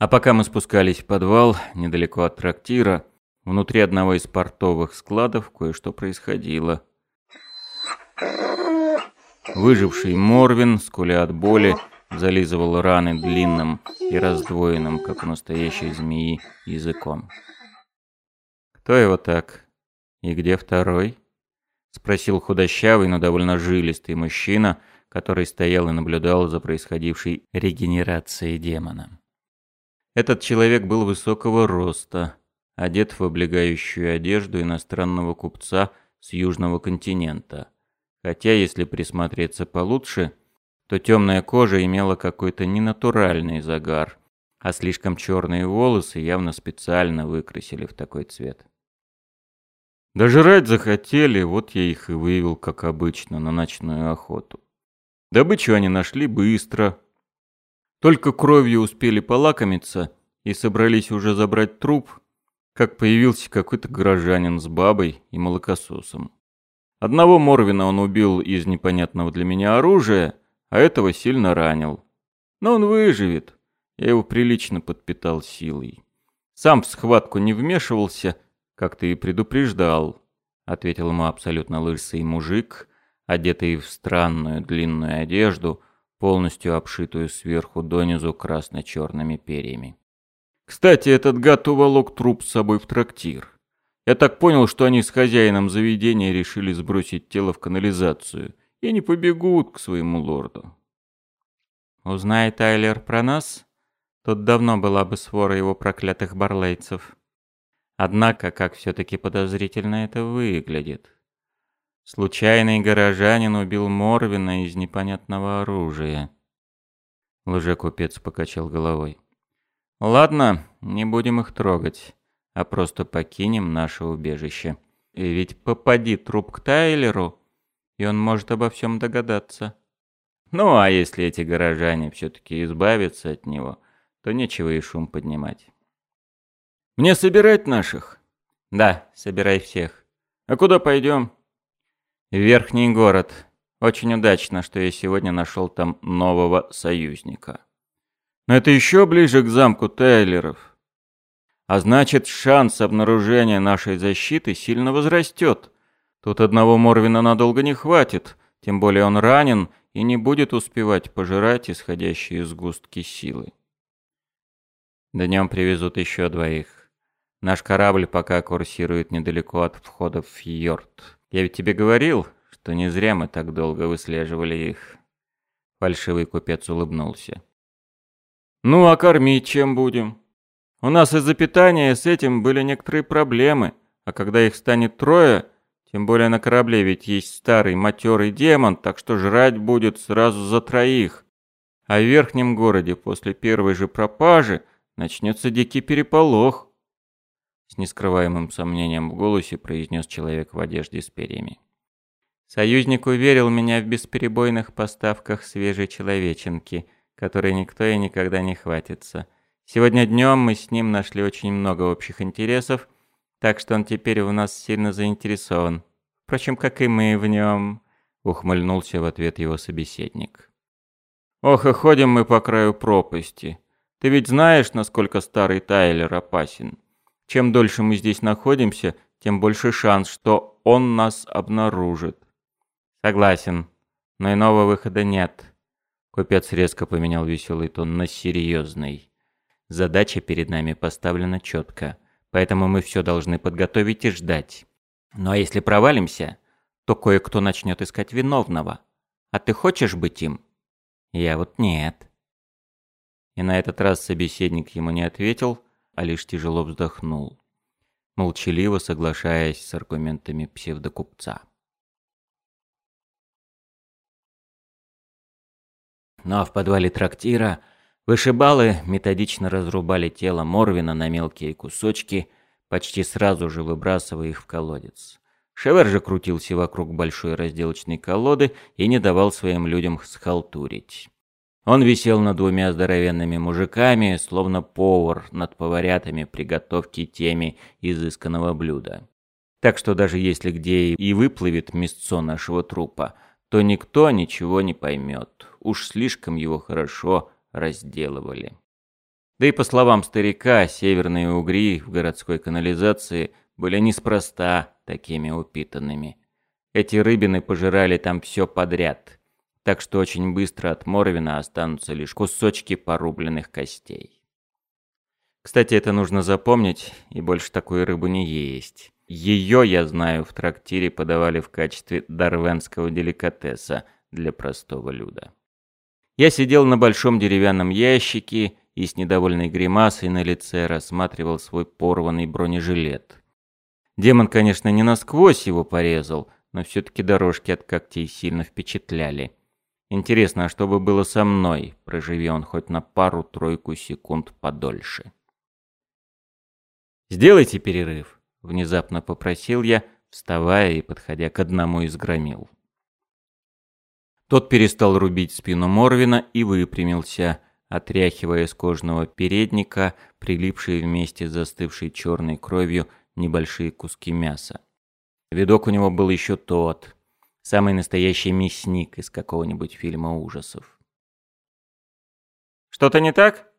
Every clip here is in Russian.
А пока мы спускались в подвал, недалеко от трактира, внутри одного из портовых складов кое-что происходило. Выживший Морвин, скуля от боли, зализывал раны длинным и раздвоенным, как у настоящей змеи, языком. «Кто его так? И где второй?» — спросил худощавый, но довольно жилистый мужчина, который стоял и наблюдал за происходившей регенерацией демона. Этот человек был высокого роста, одет в облегающую одежду иностранного купца с южного континента. Хотя, если присмотреться получше, то темная кожа имела какой-то ненатуральный загар, а слишком черные волосы явно специально выкрасили в такой цвет. Дожрать захотели, вот я их и вывел, как обычно, на ночную охоту. Добычу они нашли быстро. Только кровью успели полакомиться и собрались уже забрать труп, как появился какой-то горожанин с бабой и молокососом. Одного Морвина он убил из непонятного для меня оружия, а этого сильно ранил. Но он выживет. Я его прилично подпитал силой. Сам в схватку не вмешивался, как ты и предупреждал, ответил ему абсолютно лысый мужик, одетый в странную длинную одежду, полностью обшитую сверху донизу красно-черными перьями. Кстати, этот гад уволок труп с собой в трактир. Я так понял, что они с хозяином заведения решили сбросить тело в канализацию и не побегут к своему лорду. Узнай Тайлер про нас, тут давно была бы свора его проклятых барлейцев. Однако, как все-таки подозрительно это выглядит. Случайный горожанин убил Морвина из непонятного оружия. Лжекупец покачал головой. Ладно, не будем их трогать, а просто покинем наше убежище. И ведь попади труп к Тайлеру, и он может обо всем догадаться. Ну, а если эти горожане все-таки избавятся от него, то нечего и шум поднимать. Мне собирать наших? Да, собирай всех. А куда пойдем? Верхний город. Очень удачно, что я сегодня нашел там нового союзника. Но это еще ближе к замку Тайлеров. А значит, шанс обнаружения нашей защиты сильно возрастет. Тут одного Морвина надолго не хватит, тем более он ранен и не будет успевать пожирать исходящие сгустки силы. Днем привезут еще двоих. Наш корабль пока курсирует недалеко от входа в фьорд. Я ведь тебе говорил, что не зря мы так долго выслеживали их. Фальшивый купец улыбнулся. Ну а кормить чем будем? У нас из-за питания с этим были некоторые проблемы, а когда их станет трое, тем более на корабле ведь есть старый матерый демон, так что жрать будет сразу за троих. А в верхнем городе после первой же пропажи начнется дикий переполох. С нескрываемым сомнением в голосе произнес человек в одежде с перьями. Союзник уверил меня в бесперебойных поставках свежей человеченки, которой никто и никогда не хватится. Сегодня днем мы с ним нашли очень много общих интересов – так что он теперь в нас сильно заинтересован. Впрочем, как и мы в нем», — ухмыльнулся в ответ его собеседник. «Ох, и ходим мы по краю пропасти. Ты ведь знаешь, насколько старый Тайлер опасен. Чем дольше мы здесь находимся, тем больше шанс, что он нас обнаружит». «Согласен, но иного выхода нет». Купец резко поменял веселый тон на серьезный. Задача перед нами поставлена четко — Поэтому мы все должны подготовить и ждать. Ну а если провалимся, то кое-кто начнет искать виновного. А ты хочешь быть им? Я вот нет. И на этот раз собеседник ему не ответил, а лишь тяжело вздохнул, молчаливо соглашаясь с аргументами псевдокупца. Ну а в подвале трактира Вышибалы методично разрубали тело Морвина на мелкие кусочки, почти сразу же выбрасывая их в колодец. Шевер же крутился вокруг большой разделочной колоды и не давал своим людям схалтурить. Он висел над двумя здоровенными мужиками, словно повар над поварятами приготовки теми изысканного блюда. Так что даже если где и выплывет мясцо нашего трупа, то никто ничего не поймет. Уж слишком его хорошо разделывали. Да и по словам старика, северные угри в городской канализации были неспроста такими упитанными. Эти рыбины пожирали там все подряд, так что очень быстро от Морвина останутся лишь кусочки порубленных костей. Кстати, это нужно запомнить и больше такой рыбу не есть. Ее, я знаю, в трактире подавали в качестве дарвенского деликатеса для простого люда. Я сидел на большом деревянном ящике и с недовольной гримасой на лице рассматривал свой порванный бронежилет. Демон, конечно, не насквозь его порезал, но все-таки дорожки от когтей сильно впечатляли. Интересно, а что бы было со мной, проживи он хоть на пару-тройку секунд подольше. «Сделайте перерыв», — внезапно попросил я, вставая и подходя к одному из громил. Тот перестал рубить спину Морвина и выпрямился, отряхивая с кожного передника, прилипшие вместе с застывшей черной кровью, небольшие куски мяса. Видок у него был еще тот, самый настоящий мясник из какого-нибудь фильма ужасов. «Что-то не так?»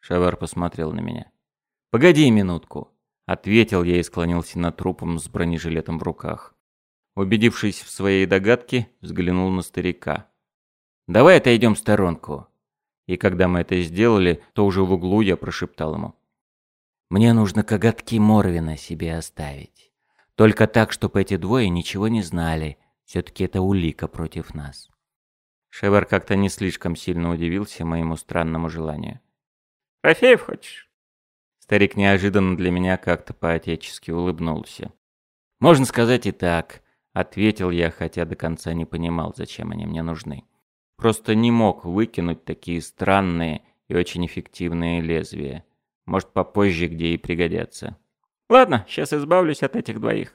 Шавар посмотрел на меня. «Погоди минутку», — ответил я и склонился над трупом с бронежилетом в руках. Убедившись в своей догадке, взглянул на старика. «Давай отойдем в сторонку». И когда мы это сделали, то уже в углу я прошептал ему. «Мне нужно коготки Морвина себе оставить. Только так, чтобы эти двое ничего не знали. Все-таки это улика против нас». Шевер как-то не слишком сильно удивился моему странному желанию. «Трофеев хочешь?» Старик неожиданно для меня как-то по-отечески улыбнулся. «Можно сказать и так. Ответил я, хотя до конца не понимал, зачем они мне нужны. Просто не мог выкинуть такие странные и очень эффективные лезвия. Может, попозже где и пригодятся. Ладно, сейчас избавлюсь от этих двоих.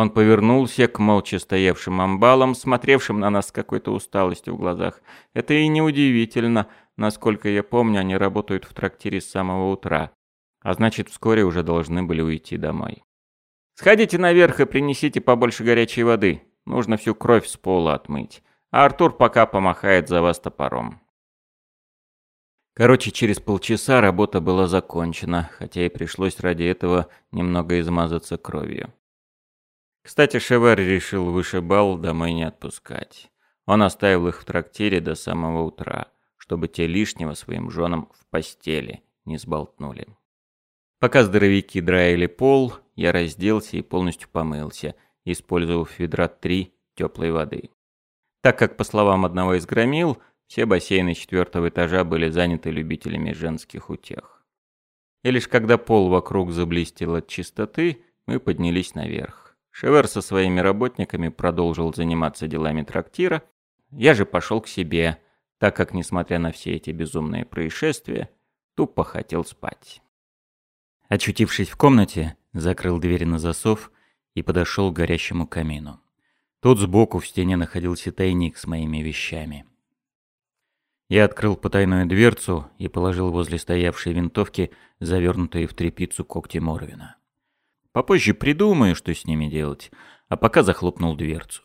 Он повернулся к молча стоявшим амбалам, смотревшим на нас с какой-то усталостью в глазах. Это и неудивительно. Насколько я помню, они работают в трактире с самого утра. А значит, вскоре уже должны были уйти домой. Сходите наверх и принесите побольше горячей воды. Нужно всю кровь с пола отмыть. А Артур пока помахает за вас топором. Короче, через полчаса работа была закончена, хотя и пришлось ради этого немного измазаться кровью. Кстати, Шевер решил выше бал домой не отпускать. Он оставил их в трактире до самого утра, чтобы те лишнего своим женам в постели не сболтнули. Пока здоровяки драили пол, я разделся и полностью помылся, использовав ведра три теплой воды. Так как, по словам одного из громил, все бассейны четвертого этажа были заняты любителями женских утех. И лишь когда пол вокруг заблестел от чистоты, мы поднялись наверх. Шевер со своими работниками продолжил заниматься делами трактира, я же пошел к себе, так как, несмотря на все эти безумные происшествия, тупо хотел спать. Очутившись в комнате, закрыл дверь на засов и подошел к горящему камину. Тут сбоку в стене находился тайник с моими вещами. Я открыл потайную дверцу и положил возле стоявшей винтовки завернутые в тряпицу когти Морвина. Попозже придумаю, что с ними делать, а пока захлопнул дверцу.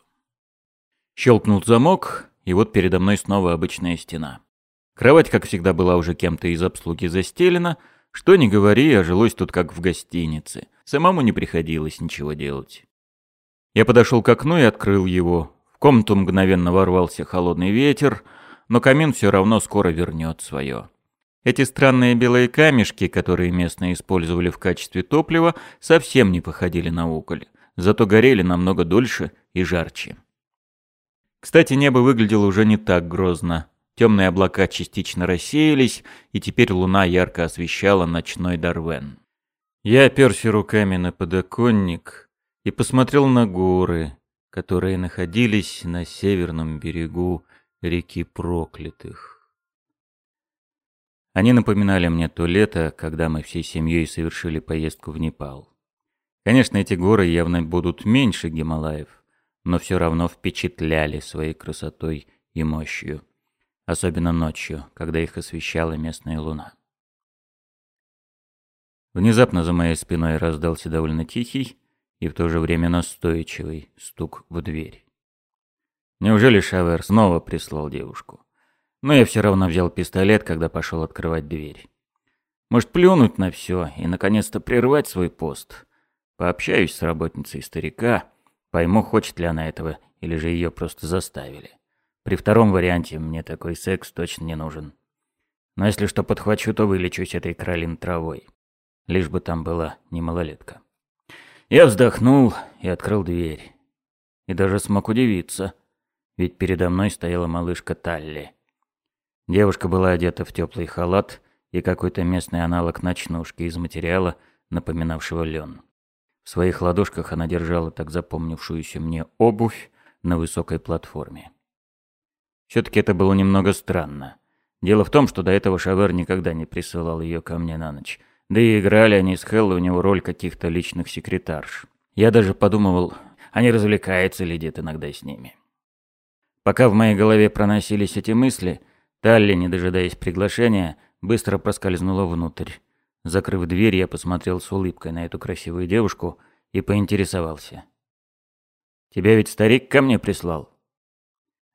Щелкнул замок, и вот передо мной снова обычная стена. Кровать, как всегда, была уже кем-то из обслуги застелена — что ни говори, а жилось тут как в гостинице. Самому не приходилось ничего делать. Я подошел к окну и открыл его. В комнату мгновенно ворвался холодный ветер, но камин все равно скоро вернет свое. Эти странные белые камешки, которые местные использовали в качестве топлива, совсем не походили на уголь, зато горели намного дольше и жарче. Кстати, небо выглядело уже не так грозно. Темные облака частично рассеялись, и теперь луна ярко освещала ночной Дарвен. Я оперся руками на подоконник и посмотрел на горы, которые находились на северном берегу реки Проклятых. Они напоминали мне то лето, когда мы всей семьей совершили поездку в Непал. Конечно, эти горы явно будут меньше Гималаев, но все равно впечатляли своей красотой и мощью особенно ночью, когда их освещала местная луна. Внезапно за моей спиной раздался довольно тихий и в то же время настойчивый стук в дверь. Неужели Шавер снова прислал девушку? Но я все равно взял пистолет, когда пошел открывать дверь. Может, плюнуть на все и, наконец-то, прервать свой пост. Пообщаюсь с работницей старика, пойму, хочет ли она этого, или же ее просто заставили. При втором варианте мне такой секс точно не нужен. Но если что подхвачу, то вылечусь этой кролин травой. Лишь бы там была не малолетка. Я вздохнул и открыл дверь. И даже смог удивиться, ведь передо мной стояла малышка Талли. Девушка была одета в теплый халат и какой-то местный аналог ночнушки из материала, напоминавшего лен. В своих ладошках она держала так запомнившуюся мне обувь на высокой платформе. Все-таки это было немного странно. Дело в том, что до этого Шавер никогда не присылал ее ко мне на ночь. Да и играли они с Хеллой у него роль каких-то личных секретарш. Я даже подумывал, а не развлекается ли дед иногда с ними. Пока в моей голове проносились эти мысли, Талли, не дожидаясь приглашения, быстро проскользнула внутрь. Закрыв дверь, я посмотрел с улыбкой на эту красивую девушку и поинтересовался. «Тебя ведь старик ко мне прислал?»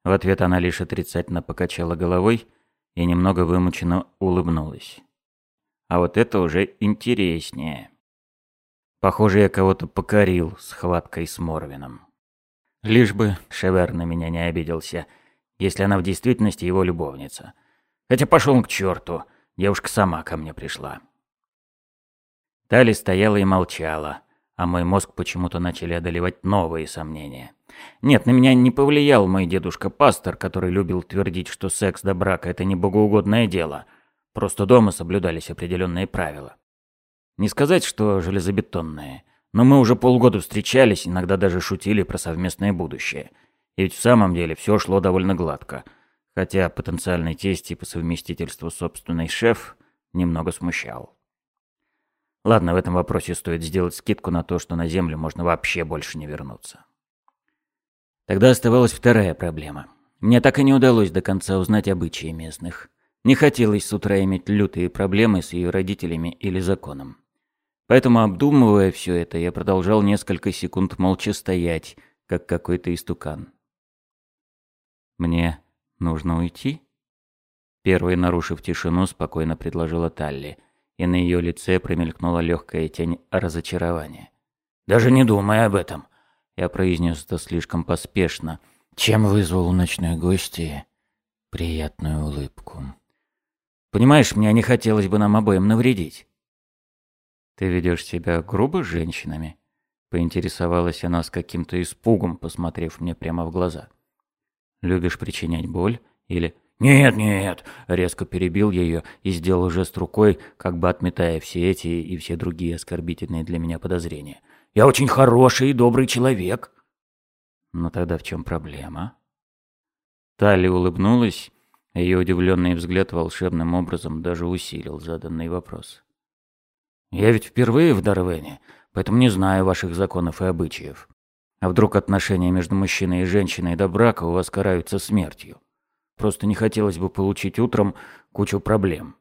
В ответ она лишь отрицательно покачала головой и немного вымученно улыбнулась. А вот это уже интереснее. Похоже, я кого-то покорил схваткой с Морвином. Лишь бы Шевер на меня не обиделся, если она в действительности его любовница. Хотя пошел к черту, девушка сама ко мне пришла. Тали стояла и молчала, а мой мозг почему-то начали одолевать новые сомнения. Нет, на меня не повлиял мой дедушка-пастор, который любил твердить, что секс до брака – это не богоугодное дело. Просто дома соблюдались определенные правила. Не сказать, что железобетонные, но мы уже полгода встречались, иногда даже шутили про совместное будущее. И ведь в самом деле все шло довольно гладко. Хотя потенциальный тесть и по совместительству собственный шеф немного смущал. Ладно, в этом вопросе стоит сделать скидку на то, что на Землю можно вообще больше не вернуться. Тогда оставалась вторая проблема. Мне так и не удалось до конца узнать обычаи местных. Не хотелось с утра иметь лютые проблемы с ее родителями или законом. Поэтому, обдумывая все это, я продолжал несколько секунд молча стоять, как какой-то истукан. «Мне нужно уйти?» Первой, нарушив тишину, спокойно предложила Талли, и на ее лице промелькнула легкая тень разочарования. «Даже не думай об этом. Я произнес это слишком поспешно, чем вызвал у ночной гости приятную улыбку. «Понимаешь, мне не хотелось бы нам обоим навредить». «Ты ведешь себя грубо с женщинами?» Поинтересовалась она с каким-то испугом, посмотрев мне прямо в глаза. «Любишь причинять боль? Или...» «Нет, нет!» — резко перебил ее и сделал жест рукой, как бы отметая все эти и все другие оскорбительные для меня подозрения. Я очень хороший и добрый человек». «Но тогда в чем проблема?» Талли улыбнулась, ее удивленный взгляд волшебным образом даже усилил заданный вопрос. «Я ведь впервые в Дарвене, поэтому не знаю ваших законов и обычаев. А вдруг отношения между мужчиной и женщиной до брака у вас караются смертью? Просто не хотелось бы получить утром кучу проблем».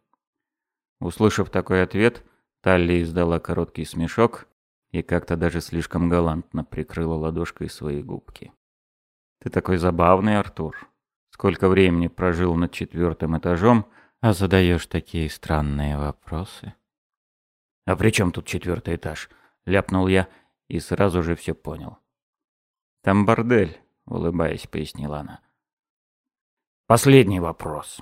Услышав такой ответ, Талли издала короткий смешок и как-то даже слишком галантно прикрыла ладошкой свои губки. «Ты такой забавный, Артур. Сколько времени прожил над четвертым этажом, а задаешь такие странные вопросы?» «А при чем тут четвертый этаж?» — ляпнул я и сразу же все понял. «Там бордель», — улыбаясь, пояснила она. «Последний вопрос».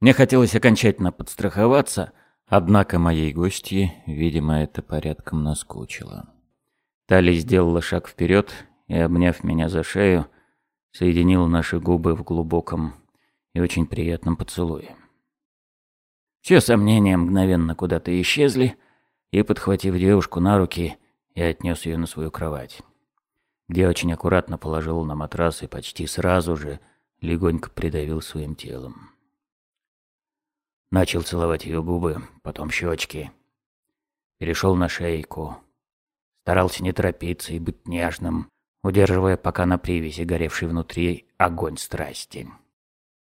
Мне хотелось окончательно подстраховаться — Однако моей гостье, видимо, это порядком наскучило. Тали сделала шаг вперед и, обняв меня за шею, соединила наши губы в глубоком и очень приятном поцелуе. Все сомнения мгновенно куда-то исчезли, и, подхватив девушку на руки, я отнес ее на свою кровать, где очень аккуратно положил на матрас и почти сразу же легонько придавил своим телом. Начал целовать ее губы, потом щечки. Перешел на шейку. Старался не торопиться и быть нежным, удерживая пока на привязи горевший внутри огонь страсти,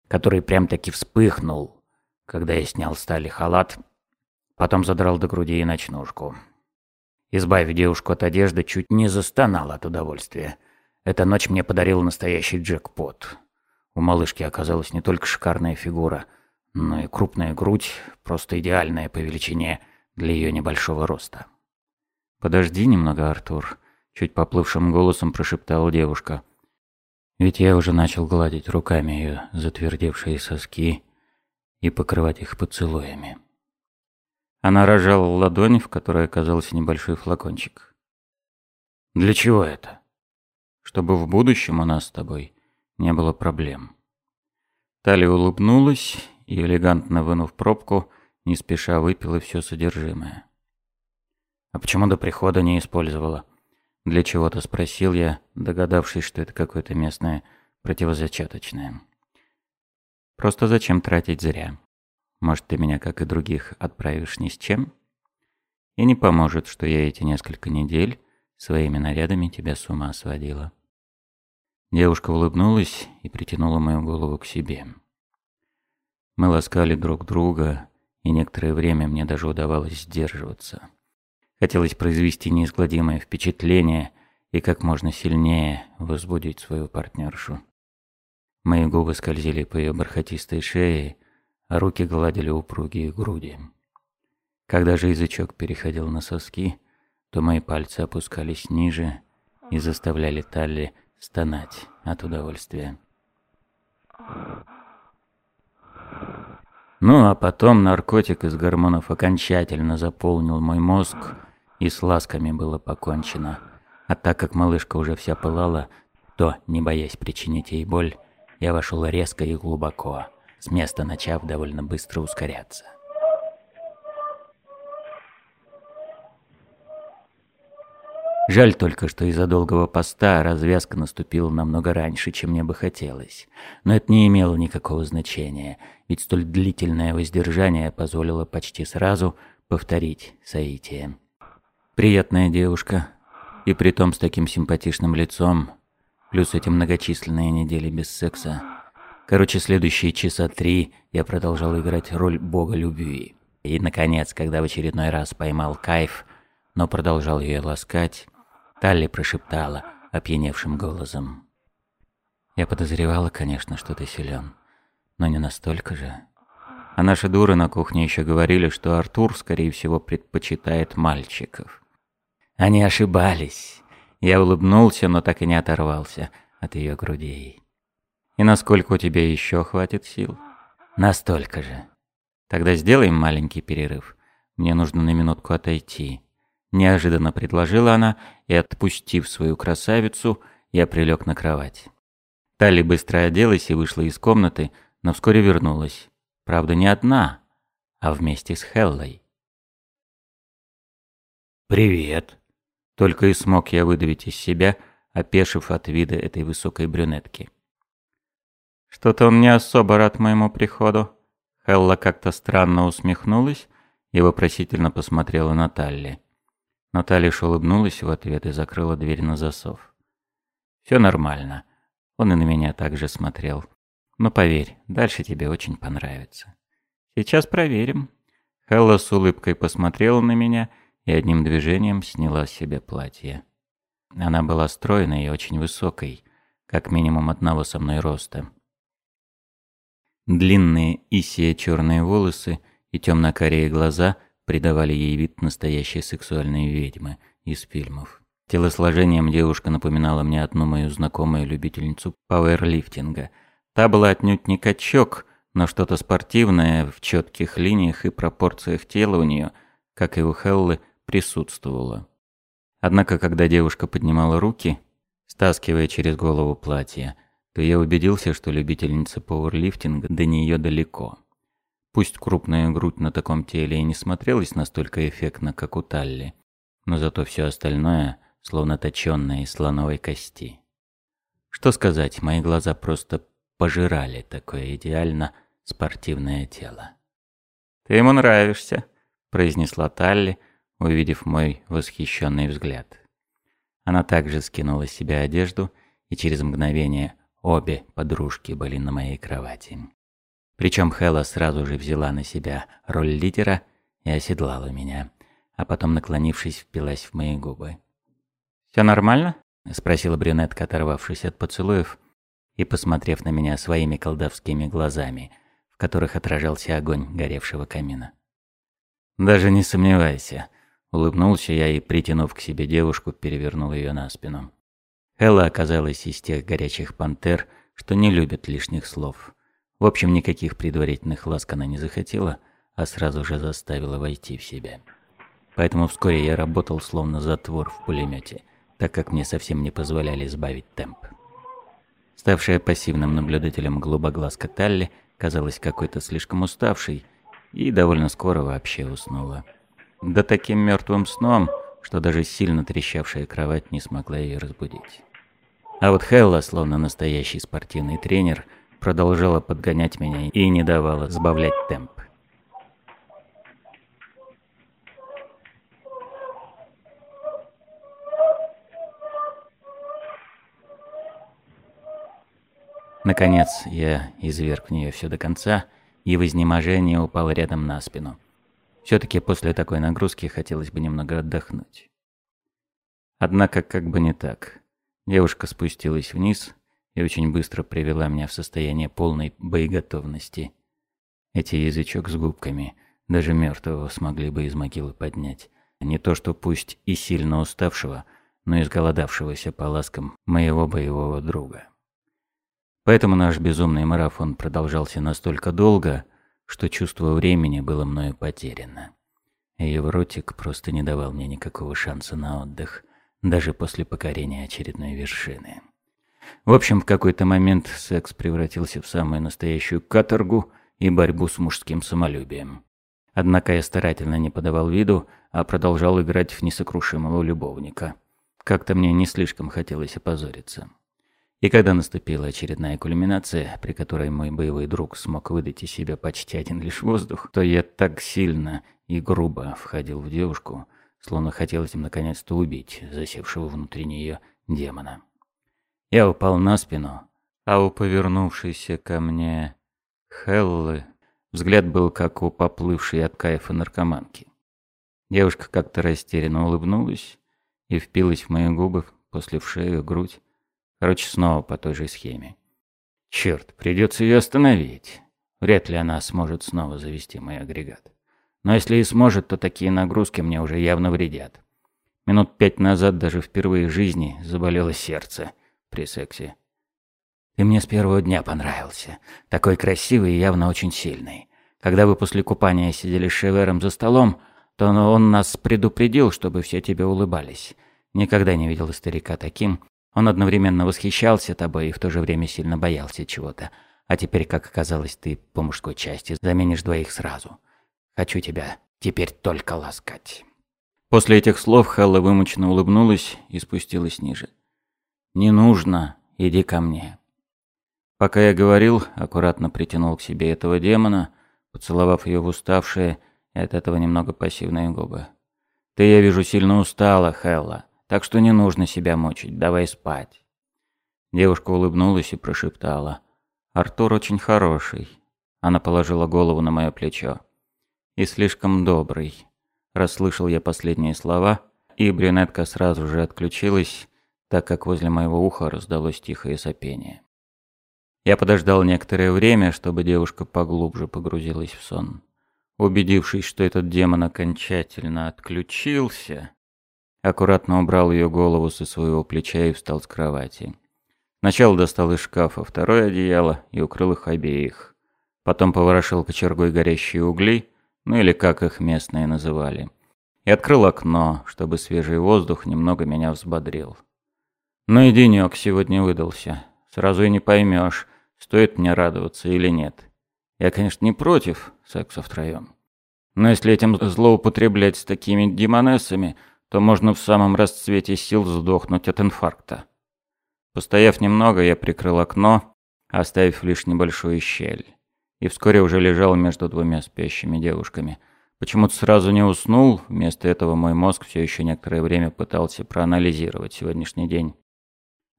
который прям-таки вспыхнул, когда я снял стали халат, потом задрал до груди и ночнушку. Избавив девушку от одежды, чуть не застонал от удовольствия. Эта ночь мне подарила настоящий джекпот. У малышки оказалась не только шикарная фигура — Ну и крупная грудь, просто идеальная по величине для ее небольшого роста. «Подожди немного, Артур», — чуть поплывшим голосом прошептала девушка. Ведь я уже начал гладить руками ее затвердевшие соски и покрывать их поцелуями. Она рожала ладонь, в которой оказался небольшой флакончик. «Для чего это?» «Чтобы в будущем у нас с тобой не было проблем». Талия улыбнулась и, элегантно вынув пробку, не спеша выпила все содержимое. «А почему до прихода не использовала?» Для чего-то спросил я, догадавшись, что это какое-то местное противозачаточное. Просто зачем тратить зря? Может, ты меня, как и других, отправишь ни с чем? И не поможет, что я эти несколько недель своими нарядами тебя с ума сводила. Девушка улыбнулась и притянула мою голову к себе. Мы ласкали друг друга, и некоторое время мне даже удавалось сдерживаться. Хотелось произвести неизгладимое впечатление и как можно сильнее возбудить свою партнершу. Мои губы скользили по ее бархатистой шее, а руки гладили упругие груди. Когда же язычок переходил на соски, то мои пальцы опускались ниже и заставляли Талли стонать от удовольствия. Ну а потом наркотик из гормонов окончательно заполнил мой мозг, и с ласками было покончено. А так как малышка уже вся пылала, то, не боясь причинить ей боль, я вошел резко и глубоко, с места начав довольно быстро ускоряться. Жаль только, что из-за долгого поста развязка наступила намного раньше, чем мне бы хотелось. Но это не имело никакого значения, ведь столь длительное воздержание позволило почти сразу повторить соитие. Приятная девушка, и притом с таким симпатичным лицом, плюс эти многочисленные недели без секса. Короче, следующие часа три я продолжал играть роль бога любви. И, наконец, когда в очередной раз поймал кайф, но продолжал ее ласкать, Талли прошептала опьяневшим голосом. «Я подозревала, конечно, что ты силен, но не настолько же». А наши дуры на кухне еще говорили, что Артур, скорее всего, предпочитает мальчиков. Они ошибались. Я улыбнулся, но так и не оторвался от ее грудей. И насколько у тебя еще хватит сил? Настолько же. Тогда сделаем маленький перерыв. Мне нужно на минутку отойти. Неожиданно предложила она, и, отпустив свою красавицу, я прилег на кровать. Тали быстро оделась и вышла из комнаты, но вскоре вернулась. Правда, не одна, а вместе с Хеллой. «Привет», только и смог я выдавить из себя, опешив от вида этой высокой брюнетки. Что-то он не особо рад моему приходу. Хелла как-то странно усмехнулась и вопросительно посмотрела на Талли. Но Талли лишь улыбнулась в ответ и закрыла дверь на засов. Все нормально. Он и на меня также смотрел. Но поверь, дальше тебе очень понравится. Сейчас проверим. Хелла с улыбкой посмотрела на меня и одним движением сняла с себя платье. Она была стройной и очень высокой, как минимум одного со мной роста. Длинные и сие черные волосы и темно-корее глаза придавали ей вид настоящей сексуальной ведьмы из фильмов. Телосложением девушка напоминала мне одну мою знакомую любительницу пауэрлифтинга. Та была отнюдь не качок, но что-то спортивное в четких линиях и пропорциях тела у нее, как и у Хеллы, присутствовала. Однако, когда девушка поднимала руки, стаскивая через голову платье, то я убедился, что любительница пауэрлифтинга до нее далеко. Пусть крупная грудь на таком теле и не смотрелась настолько эффектно, как у Талли, но зато все остальное словно точенное из слоновой кости. Что сказать, мои глаза просто пожирали такое идеально спортивное тело. «Ты ему нравишься», — произнесла Талли, — увидев мой восхищенный взгляд. Она также скинула с себя одежду, и через мгновение обе подружки были на моей кровати. Причем Хэлла сразу же взяла на себя роль лидера и оседлала меня, а потом, наклонившись, впилась в мои губы. «Все нормально?» — спросила брюнетка, оторвавшись от поцелуев и посмотрев на меня своими колдовскими глазами, в которых отражался огонь горевшего камина. «Даже не сомневайся», — улыбнулся я и, притянув к себе девушку, перевернул ее на спину. Элла оказалась из тех горячих пантер, что не любят лишних слов. В общем, никаких предварительных ласк она не захотела, а сразу же заставила войти в себя. Поэтому вскоре я работал словно затвор в пулемете, так как мне совсем не позволяли сбавить темп. Ставшая пассивным наблюдателем голубоглазка Талли казалась какой-то слишком уставшей и довольно скоро вообще уснула. Да таким мертвым сном, что даже сильно трещавшая кровать не смогла ее разбудить. А вот Хелла, словно настоящий спортивный тренер, продолжала подгонять меня и не давала сбавлять темп. Наконец, я изверг в нее все до конца и в изнеможении упал рядом на спину. Все-таки после такой нагрузки хотелось бы немного отдохнуть. Однако, как бы не так. Девушка спустилась вниз и очень быстро привела меня в состояние полной боеготовности. Эти язычок с губками даже мертвого смогли бы из могилы поднять. Не то что пусть и сильно уставшего, но и сголодавшегося по ласкам моего боевого друга. Поэтому наш безумный марафон продолжался настолько долго, что чувство времени было мною потеряно. Ее ротик просто не давал мне никакого шанса на отдых, даже после покорения очередной вершины. В общем, в какой-то момент секс превратился в самую настоящую каторгу и борьбу с мужским самолюбием. Однако я старательно не подавал виду, а продолжал играть в несокрушимого любовника. Как-то мне не слишком хотелось опозориться. И когда наступила очередная кульминация, при которой мой боевой друг смог выдать из себя почти один лишь воздух, то я так сильно и грубо входил в девушку, словно хотелось им наконец-то убить засевшего внутри нее демона. Я упал на спину, а у повернувшейся ко мне Хеллы взгляд был как у поплывшей от кайфа наркоманки. Девушка как-то растерянно улыбнулась и впилась в мои губы, после в шею, грудь, Короче, снова по той же схеме. Черт, придется ее остановить. Вряд ли она сможет снова завести мой агрегат. Но если и сможет, то такие нагрузки мне уже явно вредят. Минут пять назад даже впервые в жизни заболело сердце при сексе. Ты мне с первого дня понравился. Такой красивый и явно очень сильный. Когда вы после купания сидели с Шевером за столом, то он нас предупредил, чтобы все тебе улыбались. Никогда не видел старика таким, он одновременно восхищался тобой и в то же время сильно боялся чего-то. А теперь, как оказалось, ты по мужской части заменишь двоих сразу. Хочу тебя теперь только ласкать». После этих слов Хелла вымученно улыбнулась и спустилась ниже. «Не нужно, иди ко мне». Пока я говорил, аккуратно притянул к себе этого демона, поцеловав ее в уставшие и от этого немного пассивные губы. «Ты, я вижу, сильно устала, Хелла. Так что не нужно себя мучить, давай спать. Девушка улыбнулась и прошептала. Артур очень хороший. Она положила голову на мое плечо. И слишком добрый. Расслышал я последние слова, и брюнетка сразу же отключилась, так как возле моего уха раздалось тихое сопение. Я подождал некоторое время, чтобы девушка поглубже погрузилась в сон. Убедившись, что этот демон окончательно отключился, аккуратно убрал ее голову со своего плеча и встал с кровати. Сначала достал из шкафа второе одеяло и укрыл их обеих. Потом поворошил кочергой горящие угли, ну или как их местные называли. И открыл окно, чтобы свежий воздух немного меня взбодрил. Ну и денек сегодня выдался. Сразу и не поймешь, стоит мне радоваться или нет. Я, конечно, не против секса втроем. Но если этим злоупотреблять с такими демонессами – то можно в самом расцвете сил сдохнуть от инфаркта. Постояв немного, я прикрыл окно, оставив лишь небольшую щель. И вскоре уже лежал между двумя спящими девушками. Почему-то сразу не уснул, вместо этого мой мозг все еще некоторое время пытался проанализировать сегодняшний день.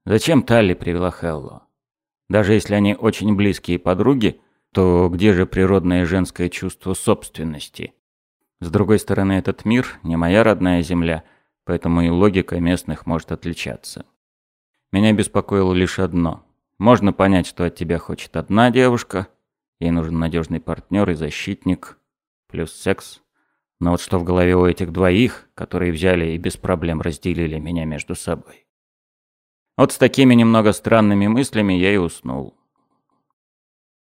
Зачем Талли привела Хеллу? Даже если они очень близкие подруги, то где же природное женское чувство собственности? С другой стороны, этот мир не моя родная земля, поэтому и логика местных может отличаться. Меня беспокоило лишь одно. Можно понять, что от тебя хочет одна девушка, Ей нужен надежный партнер и защитник, плюс секс. Но вот что в голове у этих двоих, которые взяли и без проблем разделили меня между собой. Вот с такими немного странными мыслями я и уснул.